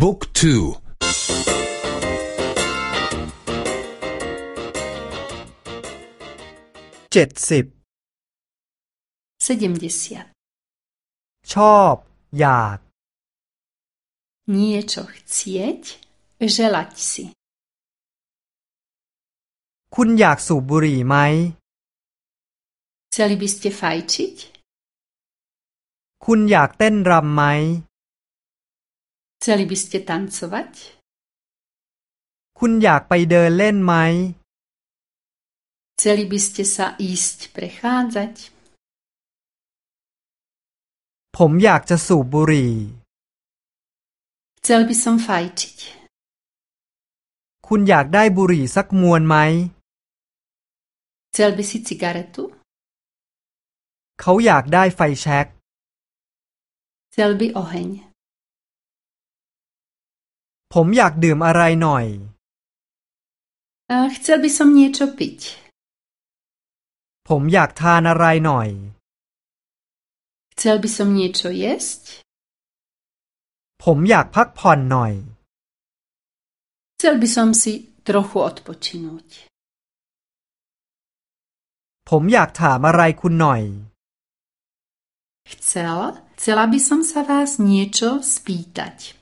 บุ๊กทูเจ็ดสิบชอบ อยากนี่ชอบเ c ีย ť เจล a ť s คุณอยากสูบบุหรี่ไหมเซลิบิสเต t e ชิ j คุณอยากเต้นรำไหม Chceli by ste tancovať? คุณอยากไปเดินเล่นไหม Chceli by ste sa ísť prechádzať? ผมอยากจะสูบบุหรี่ Chcel by som fajčiť. คุณอยากได้บุหรี่สักมวนไหม Chcel by si cigaretu? เขาอยากได้ไฟแช็ก Chcel by oheň. ผมอยากดื่มอะไรหน่อย Chcel by som niečo piť. ผมอยากทานอะไรหน่อย Chcel by som niečo jesť. ผมอยากพักผ่อนหน่อย Chcel by som si trochu odpočinúť. ผมอยากถามอะไรคุณหน่อย Chcel, chcela by som sa vás niečo spýtať.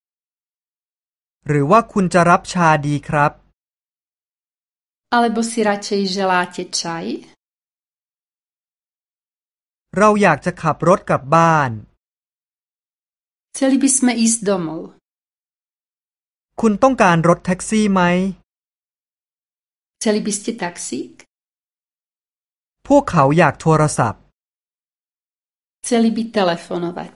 หรือว่าคุณจะรับชาดีครับ Alebo si radšej želáte čaj? เราอยากจะขับรถกลับบ้าน Chceli by sme ísť domov. คุณต้องการรถแท็กซี่ไหม Chceli by ste taxík? พวกเขาอยากโทรศัพท์ Chceli by telefonovať.